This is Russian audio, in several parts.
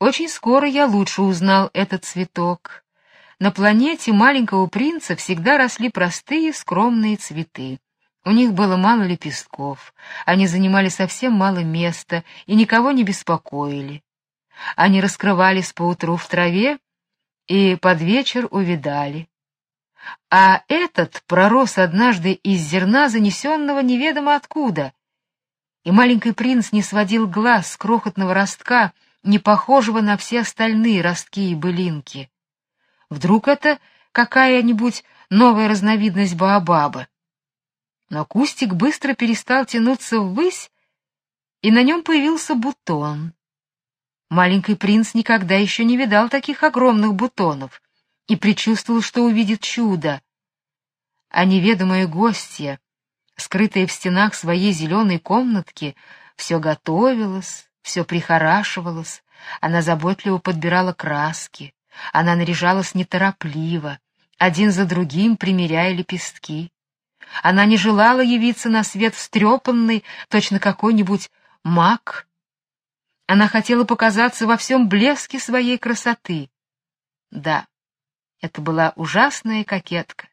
Очень скоро я лучше узнал этот цветок. На планете маленького принца всегда росли простые, скромные цветы. У них было мало лепестков, они занимали совсем мало места и никого не беспокоили. Они раскрывались поутру в траве и под вечер увидали. А этот пророс однажды из зерна, занесенного неведомо откуда. И маленький принц не сводил глаз с крохотного ростка, не похожего на все остальные ростки и былинки. Вдруг это какая-нибудь новая разновидность баобаба? Но кустик быстро перестал тянуться ввысь, и на нем появился бутон. Маленький принц никогда еще не видал таких огромных бутонов и предчувствовал, что увидит чудо. А неведомая гостья, скрытая в стенах своей зеленой комнатки, все готовилась, все прихорашивалась, она заботливо подбирала краски, она наряжалась неторопливо, один за другим примеряя лепестки. Она не желала явиться на свет встрепанной, точно какой-нибудь маг. Она хотела показаться во всем блеске своей красоты. Да, это была ужасная кокетка.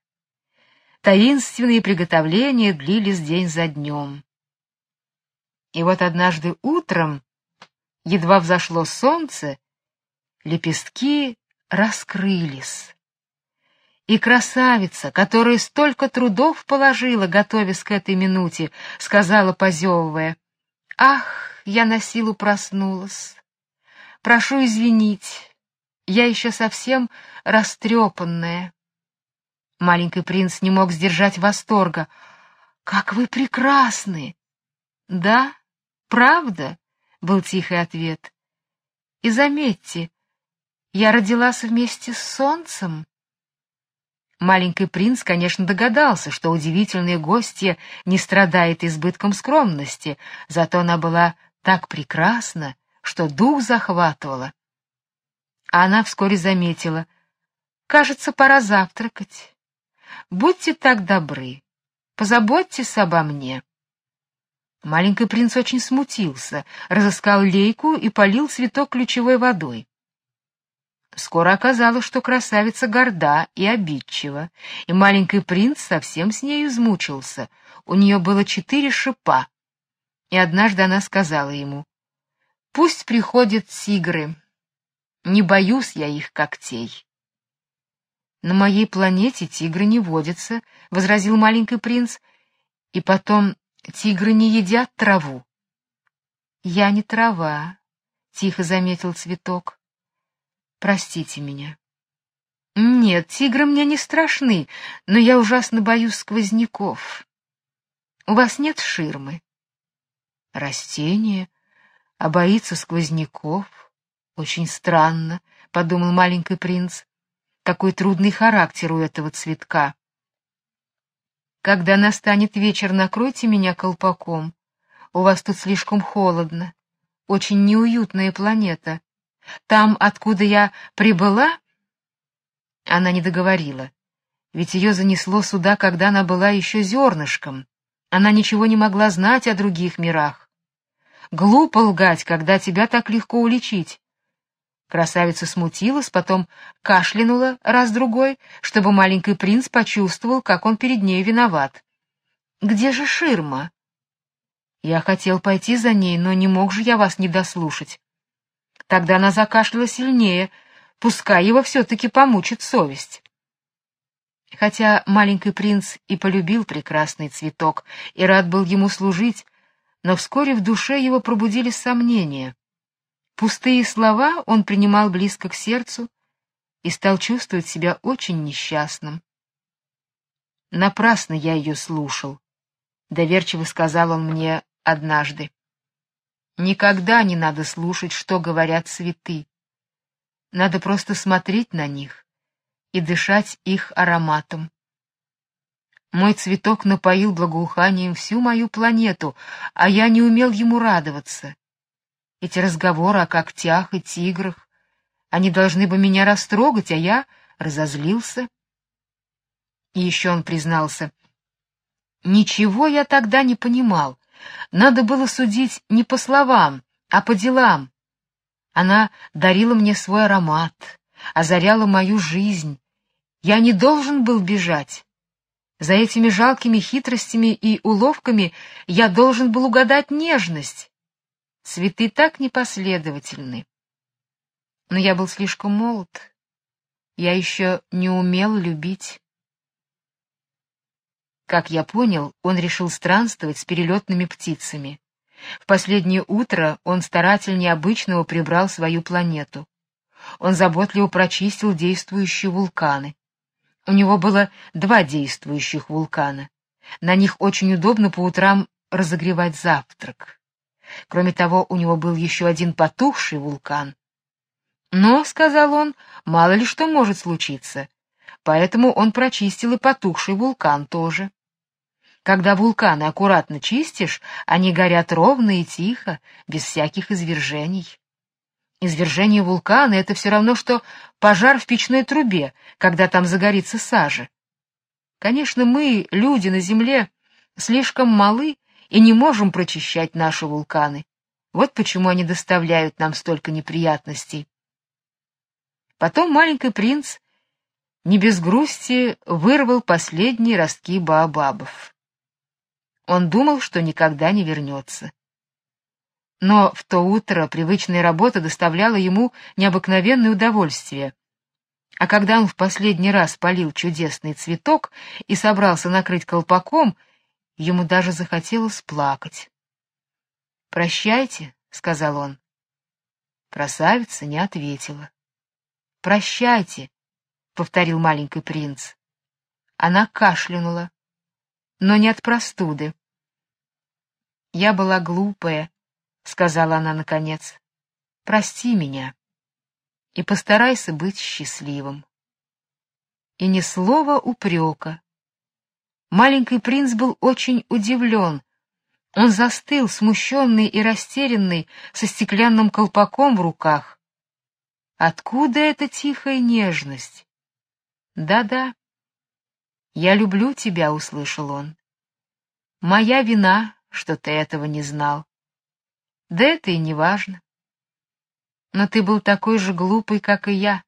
Таинственные приготовления длились день за днем. И вот однажды утром, едва взошло солнце, лепестки раскрылись. И красавица, которая столько трудов положила, готовясь к этой минуте, сказала, позевывая, «Ах, я на силу проснулась. Прошу извинить, я еще совсем растрепанная. Маленький принц не мог сдержать восторга. «Как вы прекрасны!» «Да, правда?» — был тихий ответ. «И заметьте, я родилась вместе с солнцем». Маленький принц, конечно, догадался, что удивительная гостья не страдает избытком скромности, зато она была так прекрасна, что дух захватывала. А она вскоре заметила. «Кажется, пора завтракать. Будьте так добры, позаботьтесь обо мне». Маленький принц очень смутился, разыскал лейку и полил цветок ключевой водой. Скоро оказалось, что красавица горда и обидчива, и маленький принц совсем с нею измучился. У нее было четыре шипа, и однажды она сказала ему, «Пусть приходят тигры, не боюсь я их когтей. На моей планете тигры не водятся, возразил маленький принц. И потом, тигры не едят траву. Я не трава, тихо заметил цветок. Простите меня. Нет, тигры мне не страшны, но я ужасно боюсь сквозняков. У вас нет ширмы? Растение, а боится сквозняков. Очень странно, подумал маленький принц. Какой трудный характер у этого цветка. Когда настанет вечер, накройте меня колпаком. У вас тут слишком холодно. Очень неуютная планета. Там, откуда я прибыла, она не договорила. Ведь ее занесло сюда, когда она была еще зернышком. Она ничего не могла знать о других мирах. Глупо лгать, когда тебя так легко уличить. Красавица смутилась, потом кашлянула раз-другой, чтобы маленький принц почувствовал, как он перед ней виноват. «Где же ширма?» «Я хотел пойти за ней, но не мог же я вас не дослушать». Тогда она закашляла сильнее, пускай его все-таки помучит совесть. Хотя маленький принц и полюбил прекрасный цветок и рад был ему служить, но вскоре в душе его пробудились сомнения — Пустые слова он принимал близко к сердцу и стал чувствовать себя очень несчастным. Напрасно я ее слушал, доверчиво сказал он мне однажды. Никогда не надо слушать, что говорят цветы. Надо просто смотреть на них и дышать их ароматом. Мой цветок напоил благоуханием всю мою планету, а я не умел ему радоваться. Эти разговоры о когтях и тиграх, они должны бы меня растрогать, а я разозлился. И еще он признался, ничего я тогда не понимал. Надо было судить не по словам, а по делам. Она дарила мне свой аромат, озаряла мою жизнь. Я не должен был бежать. За этими жалкими хитростями и уловками я должен был угадать нежность. Цветы так непоследовательны. Но я был слишком молод. Я еще не умел любить. Как я понял, он решил странствовать с перелетными птицами. В последнее утро он старательнее обычного прибрал свою планету. Он заботливо прочистил действующие вулканы. У него было два действующих вулкана. На них очень удобно по утрам разогревать завтрак. Кроме того, у него был еще один потухший вулкан. Но, — сказал он, — мало ли что может случиться, поэтому он прочистил и потухший вулкан тоже. Когда вулканы аккуратно чистишь, они горят ровно и тихо, без всяких извержений. Извержение вулкана — это все равно, что пожар в печной трубе, когда там загорится сажа. Конечно, мы, люди на Земле, слишком малы и не можем прочищать наши вулканы. Вот почему они доставляют нам столько неприятностей. Потом маленький принц не без грусти вырвал последние ростки баобабов. Он думал, что никогда не вернется. Но в то утро привычная работа доставляла ему необыкновенное удовольствие. А когда он в последний раз полил чудесный цветок и собрался накрыть колпаком, ему даже захотелось плакать. «Прощайте», — сказал он. Красавица не ответила. «Прощайте», — повторил маленький принц. Она кашлянула, но не от простуды. «Я была глупая», — сказала она наконец. Прости меня и постарайся быть счастливым. И ни слова упрека. Маленький принц был очень удивлен. Он застыл, смущенный и растерянный, со стеклянным колпаком в руках. Откуда эта тихая нежность? Да-да. Я люблю тебя, услышал он. Моя вина, что ты этого не знал. Да это и не важно. Но ты был такой же глупый, как и я.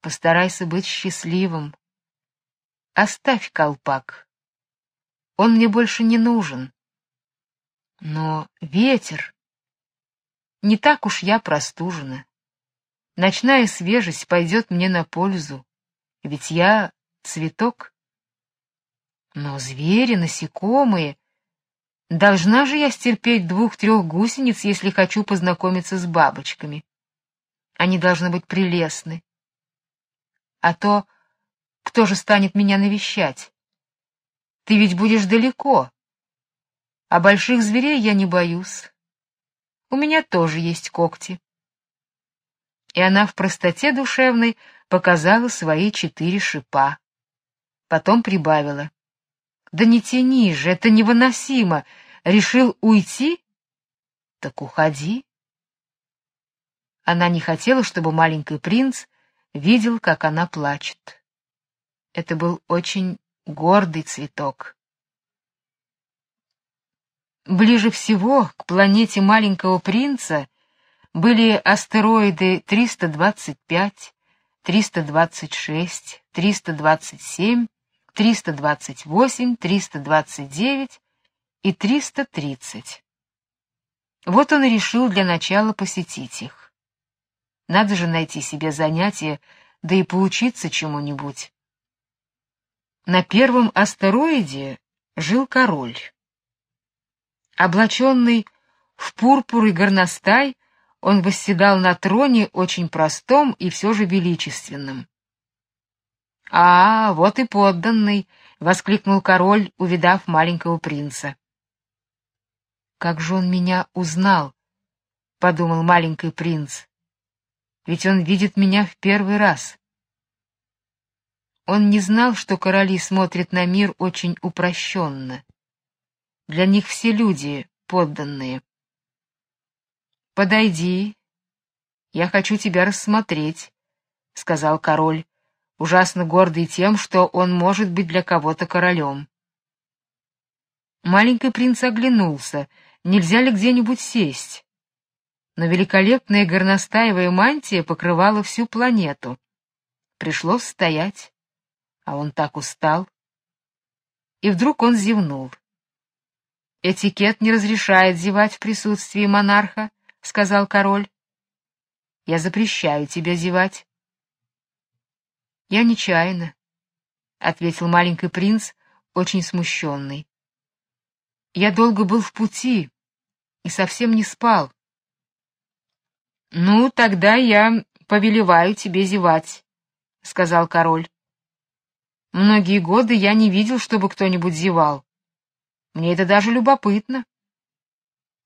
Постарайся быть счастливым. Оставь колпак. Он мне больше не нужен. Но ветер... Не так уж я простужена. Ночная свежесть пойдет мне на пользу, ведь я цветок. Но звери, насекомые Должна же я стерпеть двух-трех гусениц, если хочу познакомиться с бабочками. Они должны быть прелестны. А то кто же станет меня навещать? Ты ведь будешь далеко. А больших зверей я не боюсь. У меня тоже есть когти. И она в простоте душевной показала свои четыре шипа. Потом прибавила. Да не тяни же, это невыносимо. Решил уйти? Так уходи. Она не хотела, чтобы маленький принц видел, как она плачет. Это был очень гордый цветок. Ближе всего к планете маленького принца были астероиды 325, 326, 327 328, 329 и 330. Вот он и решил для начала посетить их. Надо же найти себе занятие, да и поучиться чему-нибудь. На первом астероиде жил король. Облаченный в пурпур и горностай, он восседал на троне очень простом и все же величественном. «А, вот и подданный!» — воскликнул король, увидав маленького принца. «Как же он меня узнал?» — подумал маленький принц. «Ведь он видит меня в первый раз». Он не знал, что короли смотрят на мир очень упрощенно. Для них все люди подданные. «Подойди, я хочу тебя рассмотреть», — сказал король, ужасно гордый тем, что он может быть для кого-то королем. Маленький принц оглянулся, нельзя ли где-нибудь сесть. но великолепная горностаевая мантия покрывала всю планету. Пришлось стоять, а он так устал. И вдруг он зевнул. «Этикет не разрешает зевать в присутствии монарха», — сказал король. «Я запрещаю тебе зевать». «Я нечаянно», — ответил маленький принц, очень смущенный. «Я долго был в пути и совсем не спал. «Ну, тогда я повелеваю тебе зевать», — сказал король. «Многие годы я не видел, чтобы кто-нибудь зевал. Мне это даже любопытно.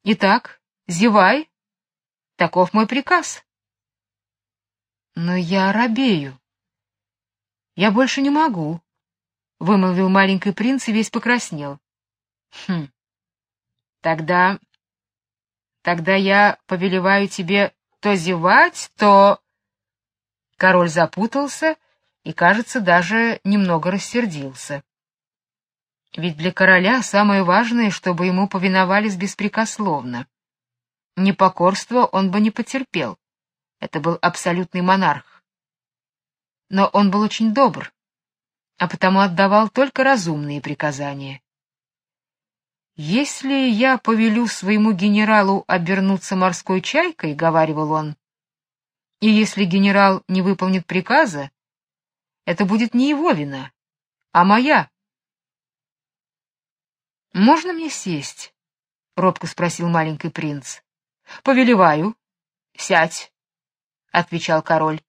Итак, зевай. Таков мой приказ». «Но я робею. Я больше не могу», — вымолвил маленький принц и весь покраснел. «Хм. Тогда... Тогда я повелеваю тебе то зевать, то... Король запутался и, кажется, даже немного рассердился. Ведь для короля самое важное, чтобы ему повиновались беспрекословно. Непокорство он бы не потерпел. Это был абсолютный монарх. Но он был очень добр, а потому отдавал только разумные приказания. «Если я повелю своему генералу обернуться морской чайкой, — говаривал он, — и если генерал не выполнит приказа, это будет не его вина, а моя». «Можно мне сесть?» — робко спросил маленький принц. «Повелеваю. Сядь», — отвечал король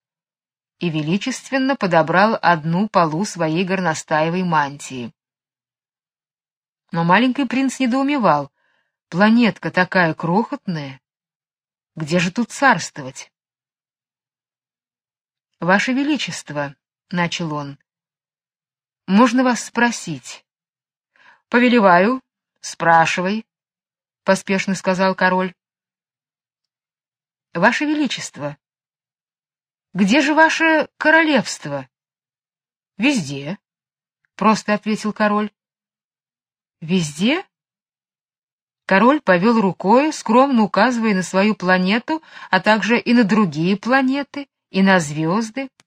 и величественно подобрал одну полу своей горностаевой мантии. Но маленький принц недоумевал. Планетка такая крохотная. Где же тут царствовать? «Ваше Величество», — начал он, — «можно вас спросить?» «Повелеваю, спрашивай», — поспешно сказал король. «Ваше Величество, где же ваше королевство?» «Везде», — просто ответил король. Везде? Король повел рукой, скромно указывая на свою планету, а также и на другие планеты, и на звезды. —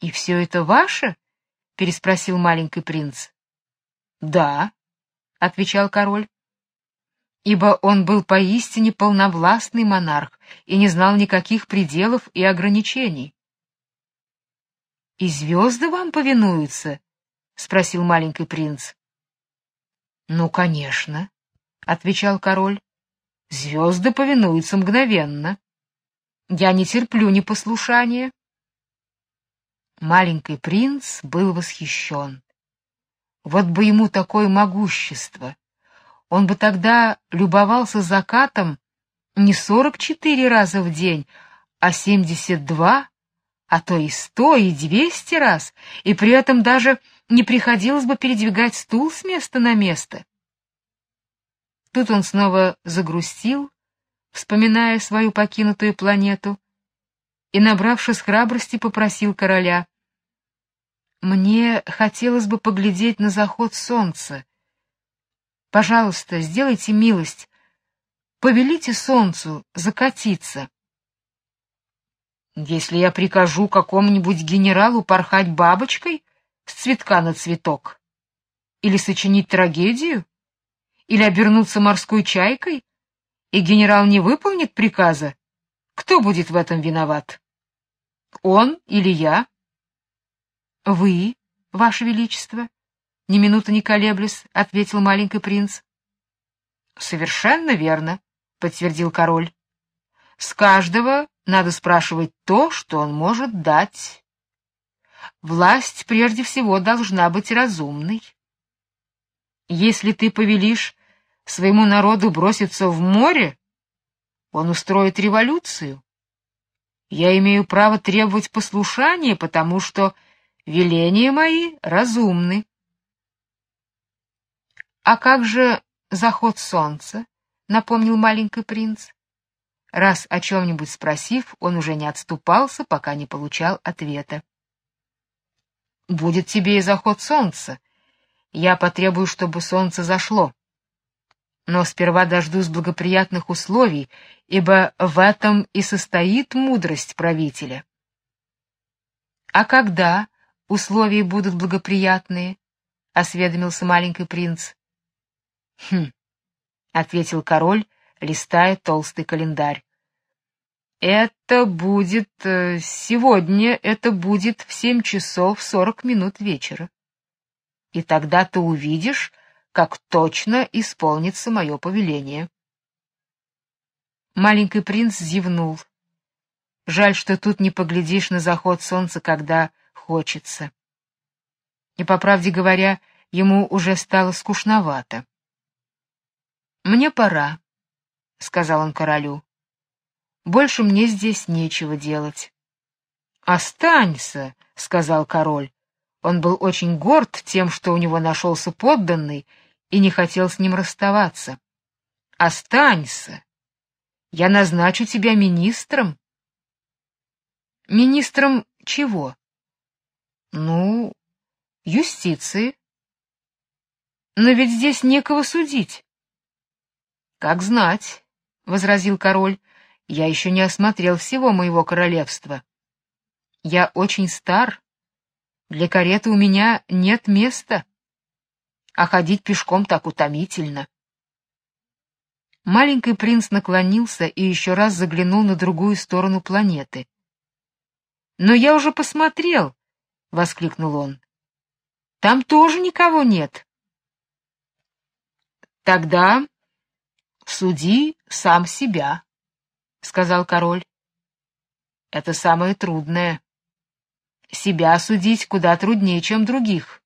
И все это ваше? — переспросил маленький принц. — Да, — отвечал король, ибо он был поистине полновластный монарх и не знал никаких пределов и ограничений. — И звезды вам повинуются? — спросил маленький принц. Ну, конечно, отвечал король. Звезды повинуются мгновенно. Я не терплю непослушания. Маленький принц был восхищен. Вот бы ему такое могущество. Он бы тогда любовался закатом не сорок четыре раза в день, а семьдесят два, а то и сто, и двести раз, и при этом даже не приходилось бы передвигать стул с места на место. Тут он снова загрустил, вспоминая свою покинутую планету, и, набравшись храбрости, попросил короля. «Мне хотелось бы поглядеть на заход солнца. Пожалуйста, сделайте милость, повелите солнцу закатиться». «Если я прикажу какому-нибудь генералу порхать бабочкой с цветка на цветок или сочинить трагедию, или обернуться морской чайкой, и генерал не выполнит приказа, кто будет в этом виноват? Он или я? Вы, ваше величество, ни минуты не колеблясь, ответил маленький принц. Совершенно верно, подтвердил король. С каждого надо спрашивать то, что он может дать. Власть прежде всего должна быть разумной. Если ты повелишь своему народу броситься в море, он устроит революцию. Я имею право требовать послушания, потому что веления мои разумны. А как же заход солнца? напомнил маленький принц. Раз о чем-нибудь спросив, он уже не отступался, пока не получал ответа. Будет тебе и заход солнца. Я потребую, чтобы солнце зашло. Но сперва дождусь благоприятных условий, ибо в этом и состоит мудрость правителя. А когда условия будут благоприятные? осведомился маленький принц. Хм, ответил король, листая толстый календарь. Это будет э, сегодня, это будет в семь часов сорок минут вечера. И тогда ты увидишь, как точно исполнится мое повеление. Маленький принц зевнул. Жаль, что тут не поглядишь на заход солнца, когда хочется. И, по правде говоря, ему уже стало скучновато. «Мне пора», — сказал он королю. «Больше мне здесь нечего делать». «Останься», — сказал король. Он был очень горд тем, что у него нашелся подданный, и не хотел с ним расставаться. «Останься. Я назначу тебя министром». «Министром чего?» «Ну, юстиции». «Но ведь здесь некого судить». «Как знать», — возразил король, — «я еще не осмотрел всего моего королевства. Я очень стар, для кареты у меня нет места, а ходить пешком так утомительно». Маленький принц наклонился и еще раз заглянул на другую сторону планеты. «Но я уже посмотрел», — воскликнул он. «Там тоже никого нет». «Тогда Суди сам себя, сказал король. Это самое трудное. Себя судить куда труднее, чем других.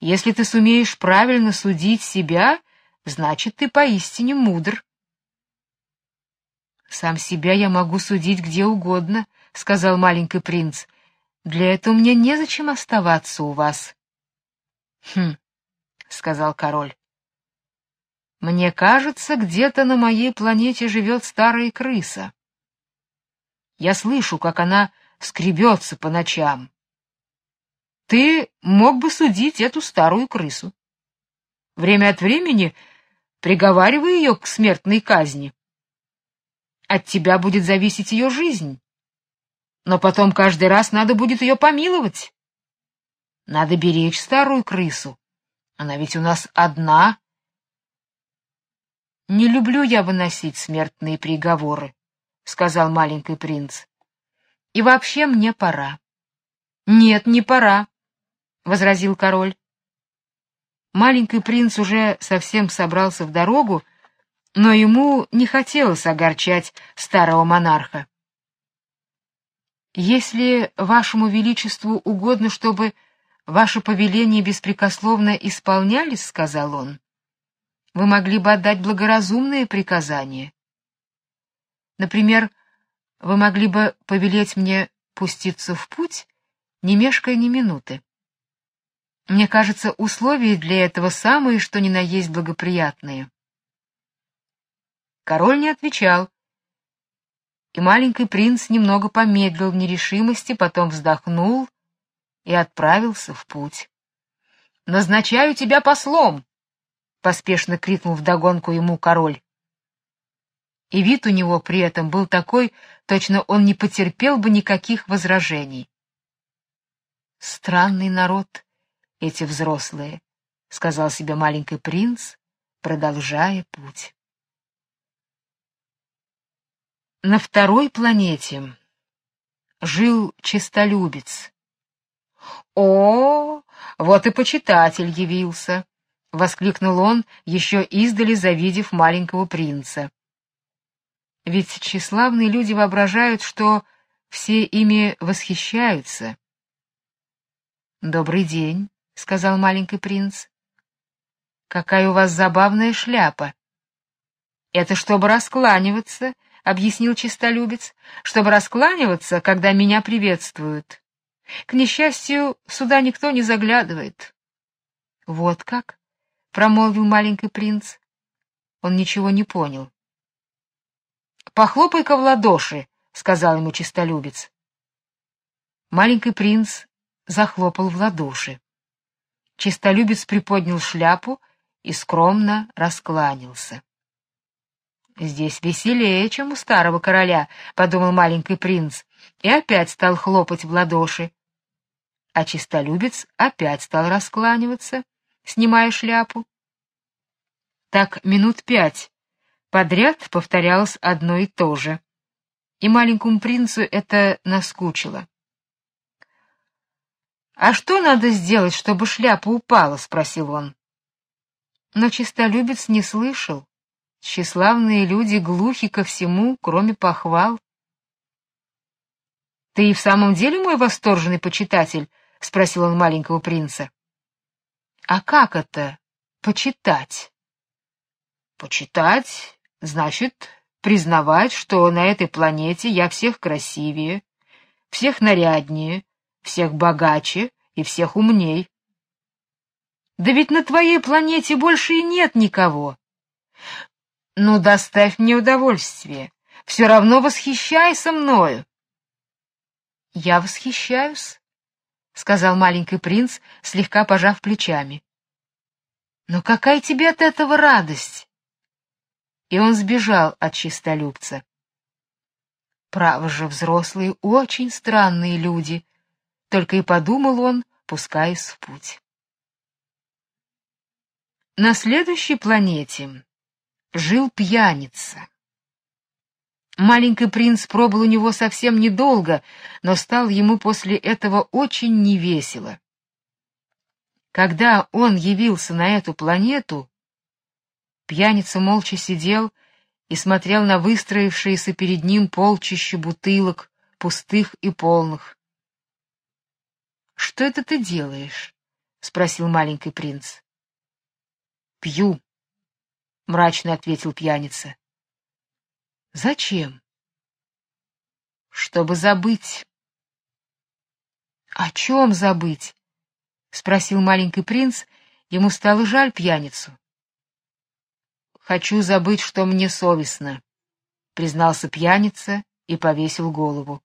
Если ты сумеешь правильно судить себя, значит, ты поистине мудр. Сам себя я могу судить где угодно, сказал маленький принц. Для этого мне незачем оставаться у вас. Хм, сказал король. Мне кажется, где-то на моей планете живет старая крыса. Я слышу, как она скребется по ночам. Ты мог бы судить эту старую крысу. Время от времени приговаривай ее к смертной казни. От тебя будет зависеть ее жизнь. Но потом каждый раз надо будет ее помиловать. Надо беречь старую крысу. Она ведь у нас одна «Не люблю я выносить смертные приговоры», — сказал маленький принц. «И вообще мне пора». «Нет, не пора», — возразил король. Маленький принц уже совсем собрался в дорогу, но ему не хотелось огорчать старого монарха. «Если вашему величеству угодно, чтобы ваши повеления беспрекословно исполнялись, — сказал он, вы могли бы отдать благоразумные приказания. Например, вы могли бы повелеть мне пуститься в путь, не мешкая ни минуты. Мне кажется, условия для этого самые, что ни на есть благоприятные. Король не отвечал, и маленький принц немного помедлил в нерешимости, потом вздохнул и отправился в путь. «Назначаю тебя послом!» — поспешно крикнул вдогонку ему король. И вид у него при этом был такой, точно он не потерпел бы никаких возражений. «Странный народ эти взрослые», — сказал себе маленький принц, продолжая путь. На второй планете жил чистолюбец. «О, вот и почитатель явился!» — воскликнул он, еще издали завидев маленького принца. Ведь тщеславные люди воображают, что все ими восхищаются. «Добрый день», — сказал маленький принц. «Какая у вас забавная шляпа!» «Это чтобы раскланиваться», — объяснил чистолюбец, «чтобы раскланиваться, когда меня приветствуют. К несчастью, сюда никто не заглядывает». «Вот как?» — промолвил маленький принц. Он ничего не понял. «Похлопай-ка в ладоши», — сказал ему чистолюбец. Маленький принц захлопал в ладоши. Чистолюбец приподнял шляпу и скромно раскланялся. Здесь веселее, чем у старого короля, подумал маленький принц, и опять стал хлопать в ладоши. А чистолюбец опять стал раскланиваться, снимая шляпу. Так минут пять подряд повторялось одно и то же. И маленькому принцу это наскучило. А что надо сделать, чтобы шляпа упала, спросил он. Но чистолюбец не слышал. Тщеславные люди глухи ко всему, кроме похвал. Ты и в самом деле мой восторженный почитатель, спросил он маленького принца. А как это почитать? Почитать значит признавать, что на этой планете я всех красивее, всех наряднее, всех богаче и всех умней. Да ведь на твоей планете больше и нет никого. Ну, доставь мне удовольствие. Все равно восхищайся мною. Я восхищаюсь, сказал маленький принц, слегка пожав плечами. Но какая тебе от этого радость? И он сбежал от чистолюбца. Право же, взрослые очень странные люди, только и подумал он, пускаясь в путь. На следующей планете жил пьяница. Маленький принц пробыл у него совсем недолго, но стал ему после этого очень невесело. Когда он явился на эту планету, пьяница молча сидел и смотрел на выстроившиеся перед ним полчища бутылок, пустых и полных. Что это ты делаешь? спросил маленький принц. Пью, мрачно ответил пьяница. Зачем? Чтобы забыть. О чем забыть? спросил маленький принц. Ему стало жаль пьяницу. Хочу забыть, что мне совестно, признался пьяница и повесил голову.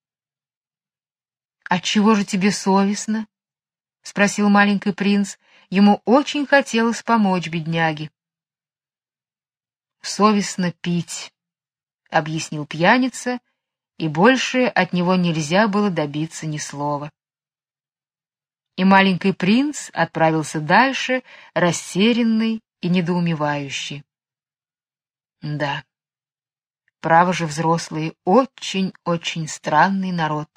От чего же тебе совестно? спросил маленький принц, Ему очень хотелось помочь бедняге. Совестно пить, объяснил пьяница, и больше от него нельзя было добиться ни слова. И маленький принц отправился дальше, растерянный и недоумевающий. Да. Право же взрослые очень-очень странный народ,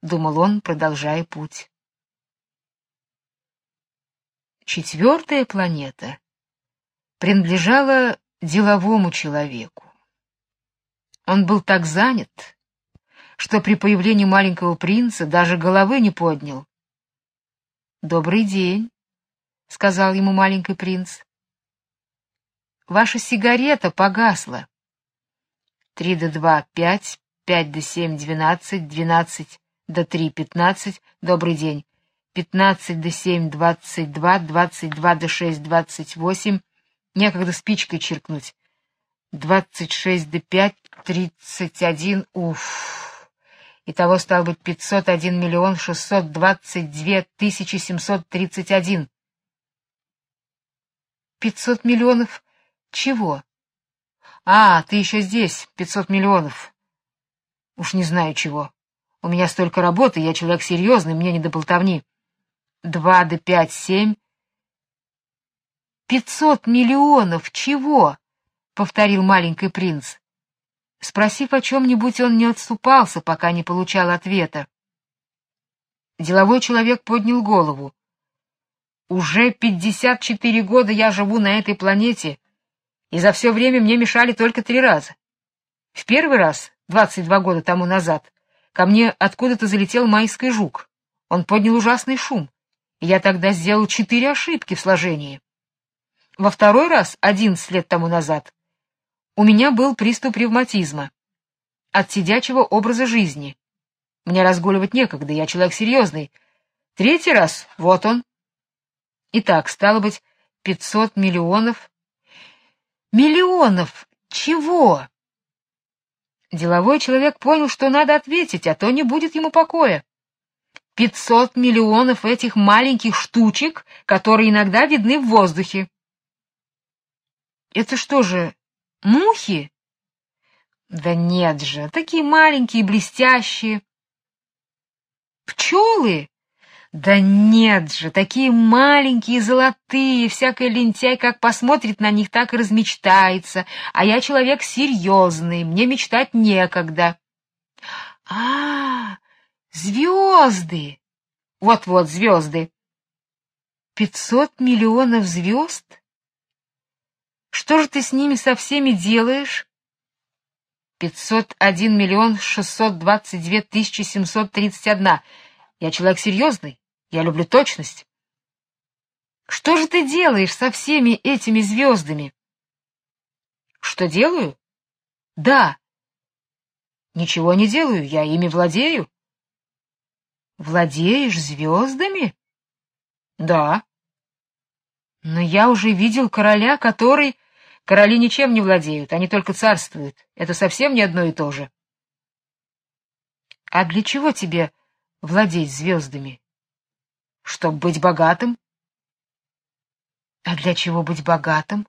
думал он, продолжая путь. Четвертая планета принадлежала деловому человеку. Он был так занят, что при появлении маленького принца даже головы не поднял. "Добрый день", сказал ему маленький принц. "Ваша сигарета погасла. Три до два — пять, пять до семь — двенадцать, двенадцать до три — пятнадцать. Добрый день пятнадцать до семь, двадцать два, двадцать два до шесть, двадцать восемь. Некогда спичкой черкнуть. Двадцать шесть до пять, тридцать один. Уф. Итого стало быть пятьсот один миллион шестьсот двадцать две тысячи семьсот тридцать один. Пятьсот миллионов чего? А, ты еще здесь, пятьсот миллионов. Уж не знаю чего. У меня столько работы, я человек серьезный, мне не до болтовни. Два до пять — семь. Пятьсот миллионов чего? — повторил маленький принц. Спросив о чем-нибудь, он не отступался, пока не получал ответа. Деловой человек поднял голову. Уже пятьдесят четыре года я живу на этой планете, и за все время мне мешали только три раза. В первый раз, двадцать два года тому назад, ко мне откуда-то залетел майский жук. Он поднял ужасный шум. Я тогда сделал четыре ошибки в сложении. Во второй раз, одиннадцать лет тому назад, у меня был приступ ревматизма от сидячего образа жизни. Мне разгуливать некогда, я человек серьезный. Третий раз, вот он. Итак, стало быть, пятьсот миллионов. Миллионов чего? Деловой человек понял, что надо ответить, а то не будет ему покоя. Пятьсот миллионов этих маленьких штучек, которые иногда видны в воздухе. Это что же, мухи? Да нет же, такие маленькие, блестящие. Пчелы? Да нет же, такие маленькие, золотые, всякая лентяй как посмотрит на них, так и размечтается, а я человек серьезный, мне мечтать некогда. А, звезды! Вот-вот звезды. Пятьсот миллионов звезд? Что же ты с ними со всеми делаешь? Пятьсот один миллион шестьсот двадцать две тысячи семьсот тридцать одна. Я человек серьезный, я люблю точность. Что же ты делаешь со всеми этими звездами? Что делаю? Да. Ничего не делаю, я ими владею. Владеешь звездами? Да. Но я уже видел короля, который... Короли ничем не владеют, они только царствуют. Это совсем не одно и то же. А для чего тебе владеть звездами? Чтоб быть богатым? А для чего быть богатым?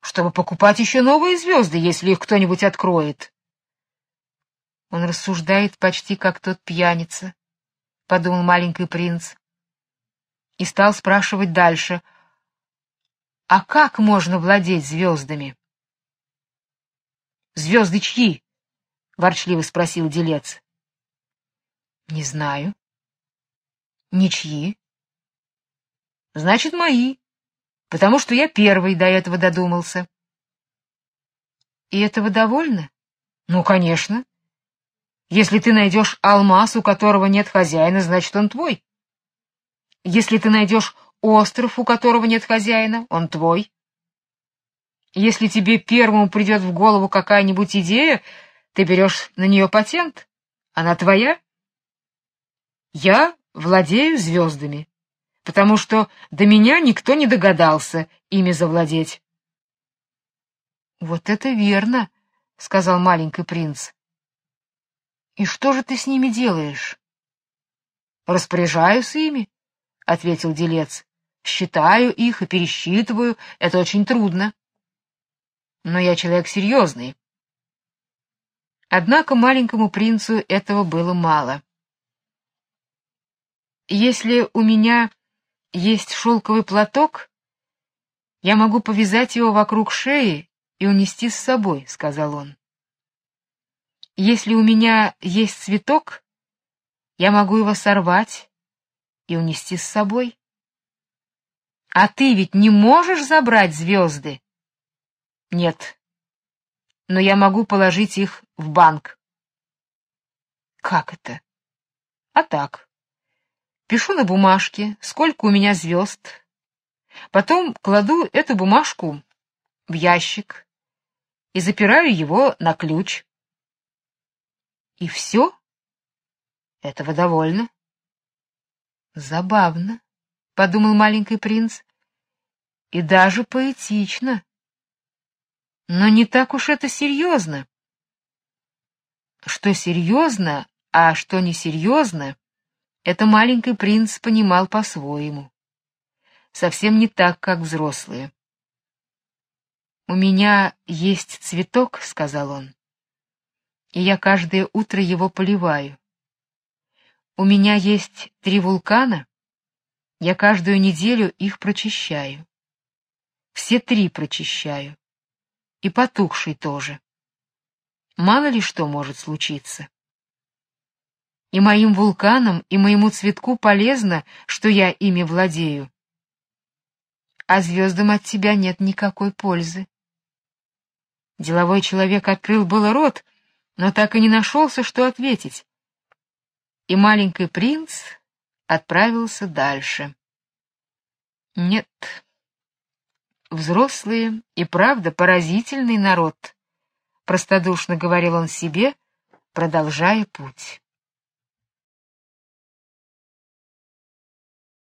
Чтобы покупать еще новые звезды, если их кто-нибудь откроет. Он рассуждает почти как тот пьяница, — подумал маленький принц. И стал спрашивать дальше — а как можно владеть звездами? Звезды чьи? ворчливо спросил делец. Не знаю. Ничьи. Значит, мои, потому что я первый до этого додумался. И этого довольно? Ну, конечно. Если ты найдешь алмаз, у которого нет хозяина, значит, он твой. Если ты найдешь Остров, у которого нет хозяина, он твой. Если тебе первому придет в голову какая-нибудь идея, ты берешь на нее патент. Она твоя. Я владею звездами, потому что до меня никто не догадался ими завладеть. Вот это верно, сказал маленький принц. И что же ты с ними делаешь? Распоряжаюсь ими, ответил делец. Считаю их и пересчитываю, это очень трудно. Но я человек серьезный. Однако маленькому принцу этого было мало. Если у меня есть шелковый платок, я могу повязать его вокруг шеи и унести с собой, сказал он. Если у меня есть цветок, я могу его сорвать и унести с собой. А ты ведь не можешь забрать звезды? Нет. Но я могу положить их в банк. Как это? А так. Пишу на бумажке, сколько у меня звезд. Потом кладу эту бумажку в ящик и запираю его на ключ. И все? Этого довольно. Забавно, подумал маленький принц и даже поэтично. Но не так уж это серьезно. Что серьезно, а что несерьезно, это маленький принц понимал по-своему. Совсем не так, как взрослые. «У меня есть цветок», — сказал он, — «и я каждое утро его поливаю. У меня есть три вулкана, я каждую неделю их прочищаю. Все три прочищаю. И потухший тоже. Мало ли что может случиться. И моим вулканам, и моему цветку полезно, что я ими владею. А звездам от тебя нет никакой пользы. Деловой человек открыл было рот, но так и не нашелся, что ответить. И маленький принц отправился дальше. Нет, Взрослые и правда поразительный народ, простодушно говорил он себе, продолжая путь.